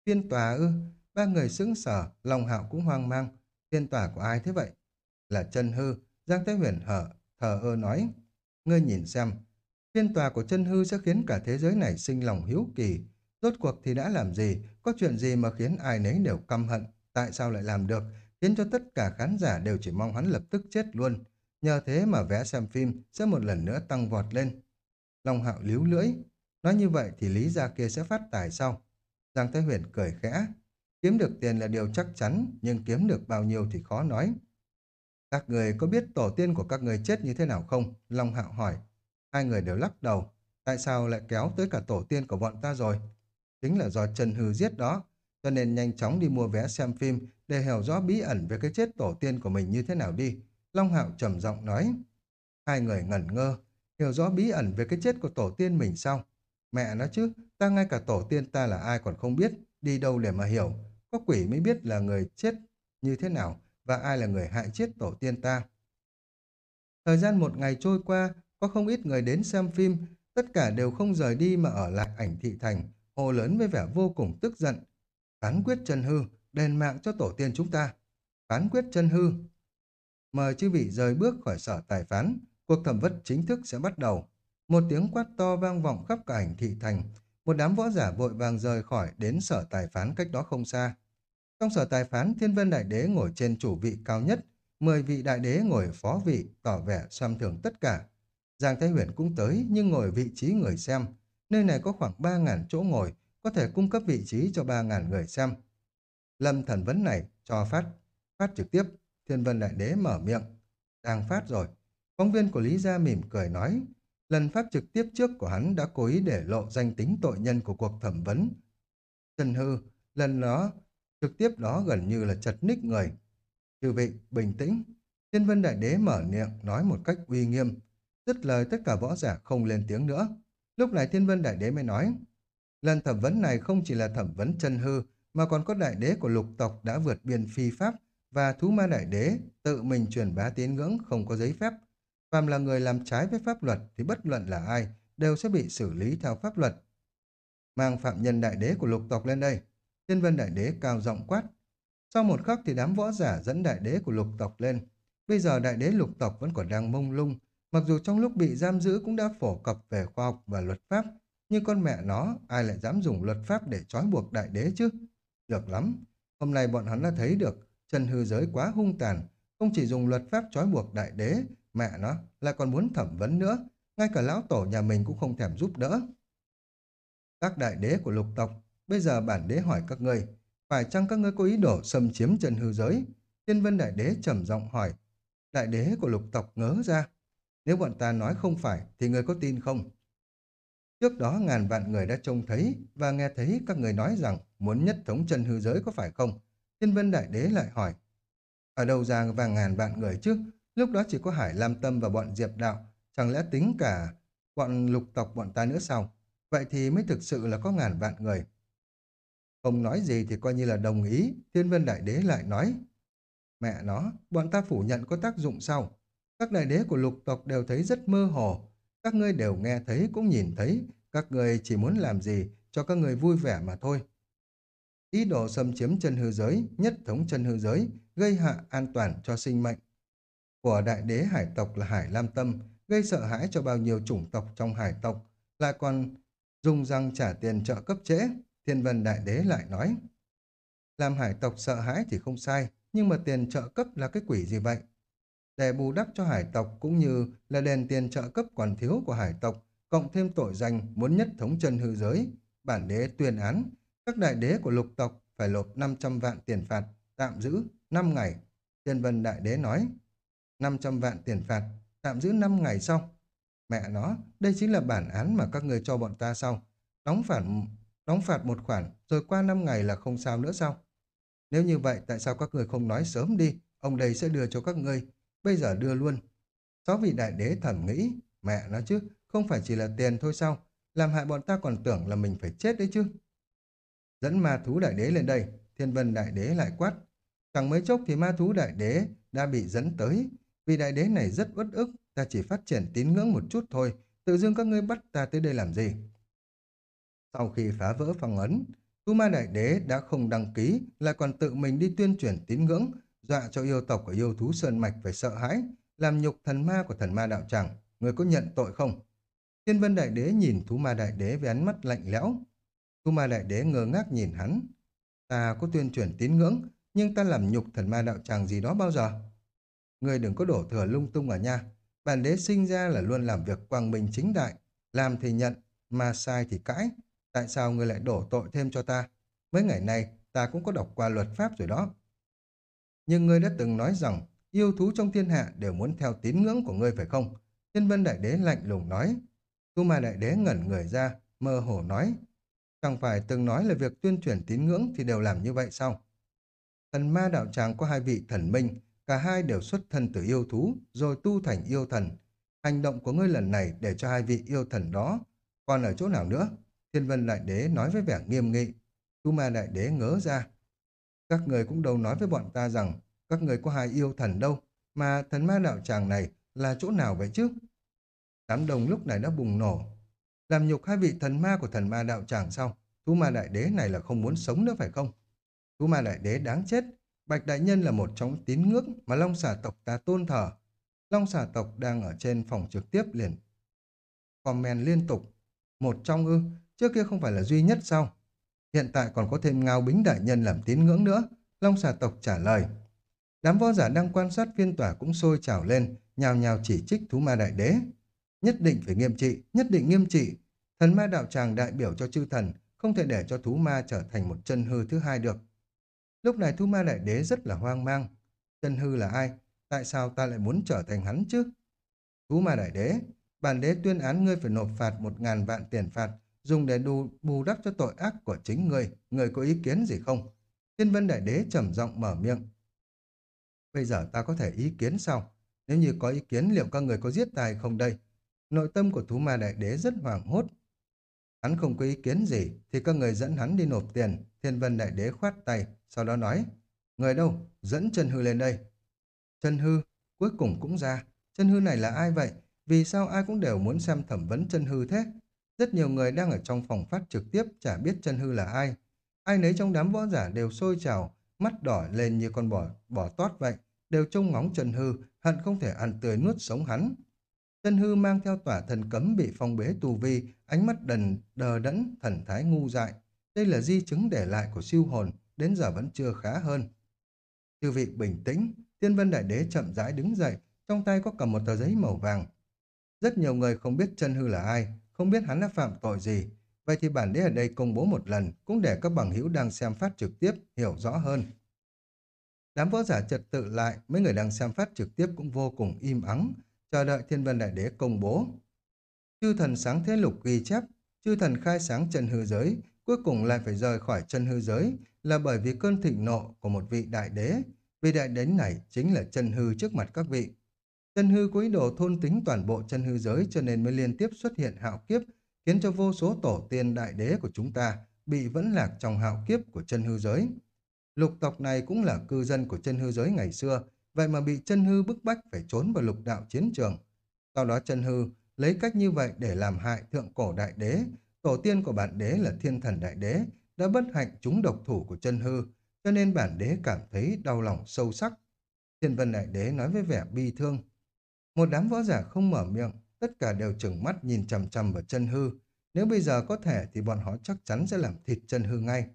Phiên tòa ư? Ba người sững sở, lòng hạo cũng hoang mang. Phiên tòa của ai thế vậy? Là chân hư, Giang Thái Huyền hở, thờ ơ nói. Ngươi nhìn xem, phiên tòa của chân hư sẽ khiến cả thế giới này sinh lòng hiếu kỳ. Rốt cuộc thì đã làm gì, có chuyện gì mà khiến ai nấy đều căm hận, tại sao lại làm được, khiến cho tất cả khán giả đều chỉ mong hắn lập tức chết luôn. Nhờ thế mà vé xem phim sẽ một lần nữa tăng vọt lên. Long hạo líu lưỡi. Nói như vậy thì lý gia kia sẽ phát tài sau. Giang Thái Huyền cười khẽ. Kiếm được tiền là điều chắc chắn, nhưng kiếm được bao nhiêu thì khó nói. Các người có biết tổ tiên của các người chết như thế nào không? Long hạo hỏi. Hai người đều lắc đầu. Tại sao lại kéo tới cả tổ tiên của bọn ta rồi? Chính là do Trần Hư giết đó. Cho nên nhanh chóng đi mua vé xem phim để hiểu rõ bí ẩn về cái chết tổ tiên của mình như thế nào đi. Long Hạo trầm giọng nói. Hai người ngẩn ngơ. hiểu rõ bí ẩn về cái chết của tổ tiên mình sao? Mẹ nó chứ, ta ngay cả tổ tiên ta là ai còn không biết, đi đâu để mà hiểu. Có quỷ mới biết là người chết như thế nào và ai là người hại chết tổ tiên ta. Thời gian một ngày trôi qua, có không ít người đến xem phim, tất cả đều không rời đi mà ở lại ảnh thị thành, hồ lớn với vẻ vô cùng tức giận. Phán quyết chân hư, đền mạng cho tổ tiên chúng ta. Phán quyết chân hư. Mời chư vị rời bước khỏi sở tài phán, cuộc thẩm vấn chính thức sẽ bắt đầu. Một tiếng quát to vang vọng khắp cả ảnh thị thành, một đám võ giả vội vàng rời khỏi đến sở tài phán cách đó không xa. Trong sở tài phán, Thiên Vân Đại Đế ngồi trên chủ vị cao nhất, mười vị đại đế ngồi phó vị, tỏ vẻ xem thường tất cả. Giang Thái Huyền cũng tới, nhưng ngồi vị trí người xem. Nơi này có khoảng 3.000 chỗ ngồi, có thể cung cấp vị trí cho 3.000 người xem. Lâm thần vấn này cho phát, phát trực tiếp, Thiên Vân Đại Đế mở miệng. Đang phát rồi. Phóng viên của Lý Gia mỉm cười nói, lần phát trực tiếp trước của hắn đã cố ý để lộ danh tính tội nhân của cuộc thẩm vấn. Trần Hư, lần đó, trực tiếp đó gần như là chật ních người. Chư vị, bình tĩnh. Thiên Vân Đại Đế mở miệng nói một cách uy nghiêm. Dứt lời tất cả võ giả không lên tiếng nữa. Lúc này Thiên Vân Đại Đế mới nói, lần thẩm vấn này không chỉ là thẩm vấn chân hư, mà còn có đại đế của lục tộc đã vượt biên phi pháp và thú ma đại đế tự mình truyền bá tín ngưỡng không có giấy phép. Phàm là người làm trái với pháp luật thì bất luận là ai đều sẽ bị xử lý theo pháp luật. Mang phạm nhân đại đế của lục tộc lên đây. Thiên vân đại đế cao giọng quát. Sau một khắc thì đám võ giả dẫn đại đế của lục tộc lên. Bây giờ đại đế lục tộc vẫn còn đang mông lung, mặc dù trong lúc bị giam giữ cũng đã phổ cập về khoa học và luật pháp, nhưng con mẹ nó ai lại dám dùng luật pháp để trói buộc đại đế chứ? Được lắm, hôm nay bọn hắn đã thấy được Trần hư giới quá hung tàn, không chỉ dùng luật pháp trói buộc đại đế, mẹ nó lại còn muốn thẩm vấn nữa, ngay cả lão tổ nhà mình cũng không thèm giúp đỡ. Các đại đế của lục tộc, bây giờ bản đế hỏi các ngươi, phải chăng các ngươi có ý đồ xâm chiếm Trần hư giới? Thiên vân đại đế trầm giọng hỏi. Đại đế của lục tộc ngớ ra. Nếu bọn ta nói không phải, thì ngươi có tin không? Trước đó ngàn vạn người đã trông thấy và nghe thấy các người nói rằng muốn nhất thống chân hư giới có phải không? Thiên vân đại đế lại hỏi. Ở đâu ra vàng ngàn vạn người chứ? Lúc đó chỉ có Hải Lam Tâm và bọn Diệp Đạo. Chẳng lẽ tính cả bọn lục tộc bọn ta nữa sao? Vậy thì mới thực sự là có ngàn vạn người. Không nói gì thì coi như là đồng ý. Thiên vân đại đế lại nói. Mẹ nó, bọn ta phủ nhận có tác dụng sao? Các đại đế của lục tộc đều thấy rất mơ hồ. Các ngươi đều nghe thấy cũng nhìn thấy. Các ngươi chỉ muốn làm gì cho các người vui vẻ mà thôi. Ý đồ xâm chiếm chân hư giới, nhất thống chân hư giới, gây hạ an toàn cho sinh mệnh. Của đại đế hải tộc là Hải Lam Tâm, gây sợ hãi cho bao nhiêu chủng tộc trong hải tộc, lại còn dùng răng trả tiền trợ cấp trễ. Thiên vân đại đế lại nói. Làm hải tộc sợ hãi thì không sai, nhưng mà tiền trợ cấp là cái quỷ gì vậy? Để bù đắp cho hải tộc cũng như là đền tiền trợ cấp còn thiếu của hải tộc, cộng thêm tội danh muốn nhất thống chân hư giới, bản đế tuyên án, các đại đế của lục tộc phải nộp 500 vạn tiền phạt, tạm giữ 5 ngày. Tiên vân đại đế nói, 500 vạn tiền phạt, tạm giữ 5 ngày sau. Mẹ nó, đây chính là bản án mà các người cho bọn ta sau. Đóng phạt, đóng phạt một khoản, rồi qua 5 ngày là không sao nữa sao? Nếu như vậy, tại sao các người không nói sớm đi? Ông đây sẽ đưa cho các ngươi. Bây giờ đưa luôn. Sáu vị đại đế thẩm nghĩ, mẹ nó chứ, không phải chỉ là tiền thôi sao? Làm hại bọn ta còn tưởng là mình phải chết đấy chứ. Dẫn ma thú đại đế lên đây, thiên vân đại đế lại quát. Chẳng mấy chốc thì ma thú đại đế đã bị dẫn tới. Vì đại đế này rất uất ức, ta chỉ phát triển tín ngưỡng một chút thôi, tự dưng các ngươi bắt ta tới đây làm gì? Sau khi phá vỡ phong ấn, Tu Ma Đại Đế đã không đăng ký, lại còn tự mình đi tuyên truyền tín ngưỡng, dọa cho yêu tộc của yêu thú Sơn Mạch phải sợ hãi, làm nhục thần ma của thần ma đạo tràng. Người có nhận tội không? Thiên Vân Đại Đế nhìn Thú Ma Đại Đế với ánh mắt lạnh lẽo. Thú Ma Đại Đế ngơ ngác nhìn hắn. Ta có tuyên truyền tín ngưỡng, nhưng ta làm nhục thần ma đạo tràng gì đó bao giờ? Người đừng có đổ thừa lung tung ở nhà Bản đế sinh ra là luôn làm việc quang minh chính đại, làm thì nhận, mà sai thì cãi. Tại sao người lại đổ tội thêm cho ta? Mấy ngày nay, ta cũng có đọc qua luật pháp rồi đó. Nhưng ngươi đã từng nói rằng, yêu thú trong thiên hạ đều muốn theo tín ngưỡng của ngươi phải không? Thiên vân đại đế lạnh lùng nói. Tu ma đại đế ngẩn người ra, mơ hồ nói. Chẳng phải từng nói là việc tuyên truyền tín ngưỡng thì đều làm như vậy sao? Thần ma đạo tràng có hai vị thần minh, cả hai đều xuất thân từ yêu thú, rồi tu thành yêu thần. Hành động của ngươi lần này để cho hai vị yêu thần đó. Còn ở chỗ nào nữa? Thiên vân đại đế nói với vẻ nghiêm nghị. Tu ma đại đế ngớ ra. Các người cũng đâu nói với bọn ta rằng các người có hai yêu thần đâu, mà thần ma đạo tràng này là chỗ nào vậy chứ? Đám đông lúc này đã bùng nổ. Làm nhục hai vị thần ma của thần ma đạo tràng sao? Thú ma đại đế này là không muốn sống nữa phải không? Thú ma đại đế đáng chết. Bạch đại nhân là một trong tín ngưỡng mà Long xà tộc ta tôn thờ. Long xà tộc đang ở trên phòng trực tiếp liền. Comment liên tục. Một trong ư, trước kia không phải là duy nhất sao? Hiện tại còn có thêm ngao bính đại nhân làm tín ngưỡng nữa. Long xà tộc trả lời. Đám võ giả đang quan sát phiên tòa cũng sôi trào lên, nhào nhào chỉ trích thú ma đại đế. Nhất định phải nghiêm trị, nhất định nghiêm trị. Thần ma đạo tràng đại biểu cho chư thần, không thể để cho thú ma trở thành một chân hư thứ hai được. Lúc này thú ma đại đế rất là hoang mang. Chân hư là ai? Tại sao ta lại muốn trở thành hắn chứ? Thú ma đại đế, bản đế tuyên án ngươi phải nộp phạt một ngàn vạn tiền phạt, dùng để đủ bù đắp cho tội ác của chính người người có ý kiến gì không? Thiên vân đại đế trầm giọng mở miệng. Bây giờ ta có thể ý kiến sao? Nếu như có ý kiến liệu các người có giết tài không đây? Nội tâm của thú ma đại đế rất hoảng hốt. Hắn không có ý kiến gì thì các người dẫn hắn đi nộp tiền. Thiên vân đại đế khoát tay, sau đó nói. Người đâu? Dẫn chân hư lên đây. Chân hư, cuối cùng cũng ra. Chân hư này là ai vậy? Vì sao ai cũng đều muốn xem thẩm vấn chân hư thế? Rất nhiều người đang ở trong phòng phát trực tiếp chả biết chân hư là ai. Ai nấy trong đám võ giả đều sôi trào, mắt đỏ lên như con bò, bò tót vậy đều trông ngóng chân Hư, hận không thể ăn tươi nuốt sống hắn. chân Hư mang theo tỏa thần cấm bị phong bế tù vi, ánh mắt đần, đờ đẫn, thần thái ngu dại. Đây là di chứng để lại của siêu hồn, đến giờ vẫn chưa khá hơn. Chư vị bình tĩnh, Tiên Vân Đại Đế chậm rãi đứng dậy, trong tay có cầm một tờ giấy màu vàng. Rất nhiều người không biết chân Hư là ai, không biết hắn đã phạm tội gì. Vậy thì bản đế ở đây công bố một lần, cũng để các bằng hữu đang xem phát trực tiếp hiểu rõ hơn. Đám võ giả trật tự lại, mấy người đang xem phát trực tiếp cũng vô cùng im ắng, chờ đợi thiên vân đại đế công bố. Chư thần sáng thế lục ghi chép, chư thần khai sáng chân hư giới, cuối cùng lại phải rời khỏi chân hư giới là bởi vì cơn thịnh nộ của một vị đại đế. Vị đại đế này chính là chân hư trước mặt các vị. Chân hư có ý đồ thôn tính toàn bộ chân hư giới cho nên mới liên tiếp xuất hiện hạo kiếp, khiến cho vô số tổ tiên đại đế của chúng ta bị vẫn lạc trong hạo kiếp của chân hư giới. Lục tộc này cũng là cư dân của chân hư giới ngày xưa, vậy mà bị chân hư bức bách phải trốn vào lục đạo chiến trường. Sau đó chân hư lấy cách như vậy để làm hại thượng cổ đại đế, tổ tiên của bản đế là thiên thần đại đế, đã bất hạnh chúng độc thủ của chân hư, cho nên bản đế cảm thấy đau lòng sâu sắc. Thiên vân đại đế nói với vẻ bi thương. Một đám võ giả không mở miệng, tất cả đều chừng mắt nhìn chằm chằm vào chân hư. Nếu bây giờ có thể thì bọn họ chắc chắn sẽ làm thịt chân hư ngay.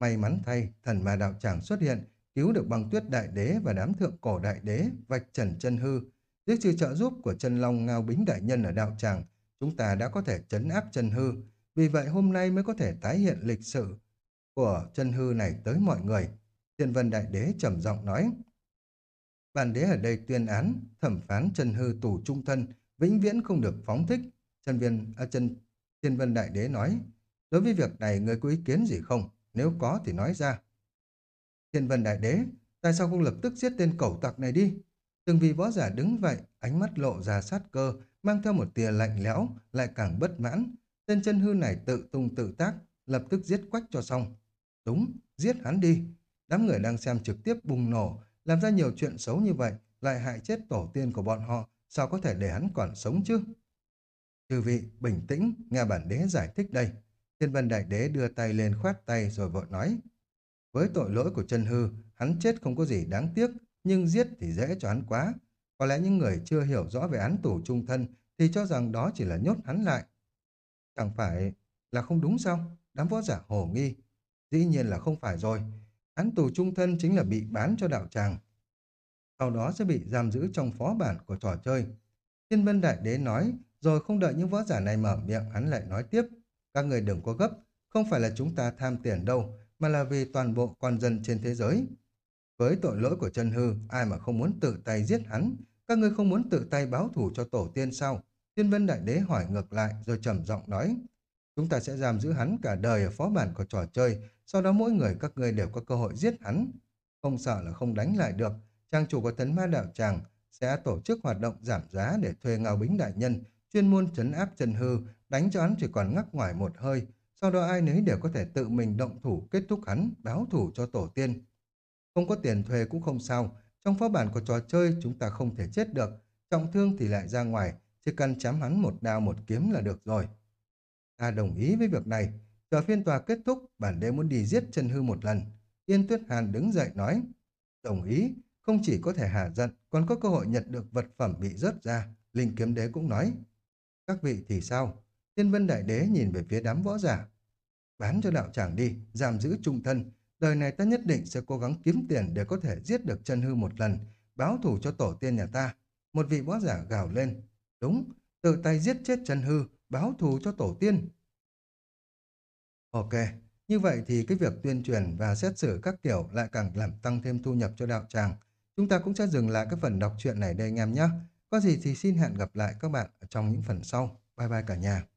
May mắn thay, thần ma đạo tràng xuất hiện, cứu được băng tuyết đại đế và đám thượng cổ đại đế, vạch trần chân hư. Dưới sự trợ giúp của chân long ngao bính đại nhân ở đạo tràng, chúng ta đã có thể chấn áp chân hư. Vì vậy hôm nay mới có thể tái hiện lịch sử của chân hư này tới mọi người. Thiên vân đại đế trầm giọng nói. Bản đế ở đây tuyên án, thẩm phán trần hư tù trung thân, vĩnh viễn không được phóng thích. trần viên, à, chân, thiên vân đại đế nói, đối với việc này người có ý kiến gì không? Nếu có thì nói ra. Thiên vân đại đế, tại sao không lập tức giết tên cẩu tặc này đi? Từng vì võ giả đứng vậy, ánh mắt lộ ra sát cơ, mang theo một tia lạnh lẽo, lại càng bất mãn. Tên chân hư này tự tung tự tác, lập tức giết quách cho xong. Đúng, giết hắn đi. Đám người đang xem trực tiếp bùng nổ, làm ra nhiều chuyện xấu như vậy, lại hại chết tổ tiên của bọn họ, sao có thể để hắn còn sống chứ? Chư vị, bình tĩnh, nghe bản đế giải thích đây. Thiên vân đại đế đưa tay lên khoát tay rồi vội nói. Với tội lỗi của chân hư, hắn chết không có gì đáng tiếc, nhưng giết thì dễ cho hắn quá. Có lẽ những người chưa hiểu rõ về án tù trung thân thì cho rằng đó chỉ là nhốt hắn lại. Chẳng phải là không đúng sao? Đám võ giả hồ nghi. Dĩ nhiên là không phải rồi. Án tù trung thân chính là bị bán cho đạo tràng. Sau đó sẽ bị giam giữ trong phó bản của trò chơi. Thiên vân đại đế nói, rồi không đợi những võ giả này mở miệng, hắn lại nói tiếp. Các người đừng có gấp, không phải là chúng ta tham tiền đâu, mà là vì toàn bộ con dân trên thế giới. Với tội lỗi của chân hư, ai mà không muốn tự tay giết hắn, các người không muốn tự tay báo thủ cho tổ tiên sao? Thiên vân đại đế hỏi ngược lại rồi trầm giọng nói. Chúng ta sẽ giam giữ hắn cả đời ở phó bản của trò chơi, sau đó mỗi người các ngươi đều có cơ hội giết hắn. Không sợ là không đánh lại được, trang chủ của tấn ma đạo tràng sẽ tổ chức hoạt động giảm giá để thuê Ngao Bính Đại Nhân, chuyên môn chấn áp chân hư, đánh cho hắn chỉ còn ngắc ngoài một hơi, sau đó ai nấy đều có thể tự mình động thủ kết thúc hắn, báo thủ cho tổ tiên. Không có tiền thuê cũng không sao, trong phó bản của trò chơi chúng ta không thể chết được, trọng thương thì lại ra ngoài, chỉ cần chém hắn một đao một kiếm là được rồi. Ta đồng ý với việc này, chờ phiên tòa kết thúc, bản đế muốn đi giết chân hư một lần. Yên Tuyết Hàn đứng dậy nói, đồng ý, không chỉ có thể hạ giận, còn có cơ hội nhận được vật phẩm bị rớt ra. Linh kiếm đế cũng nói, các vị thì sao? Thiên vân đại đế nhìn về phía đám võ giả. Bán cho đạo tràng đi, giam giữ trung thân. Đời này ta nhất định sẽ cố gắng kiếm tiền để có thể giết được chân hư một lần, báo thù cho tổ tiên nhà ta. Một vị võ giả gào lên. Đúng, tự tay giết chết chân hư, báo thù cho tổ tiên. Ok, như vậy thì cái việc tuyên truyền và xét xử các kiểu lại càng làm tăng thêm thu nhập cho đạo tràng. Chúng ta cũng sẽ dừng lại cái phần đọc truyện này đây anh em nhé. Có gì thì xin hẹn gặp lại các bạn trong những phần sau. Bye bye cả nhà.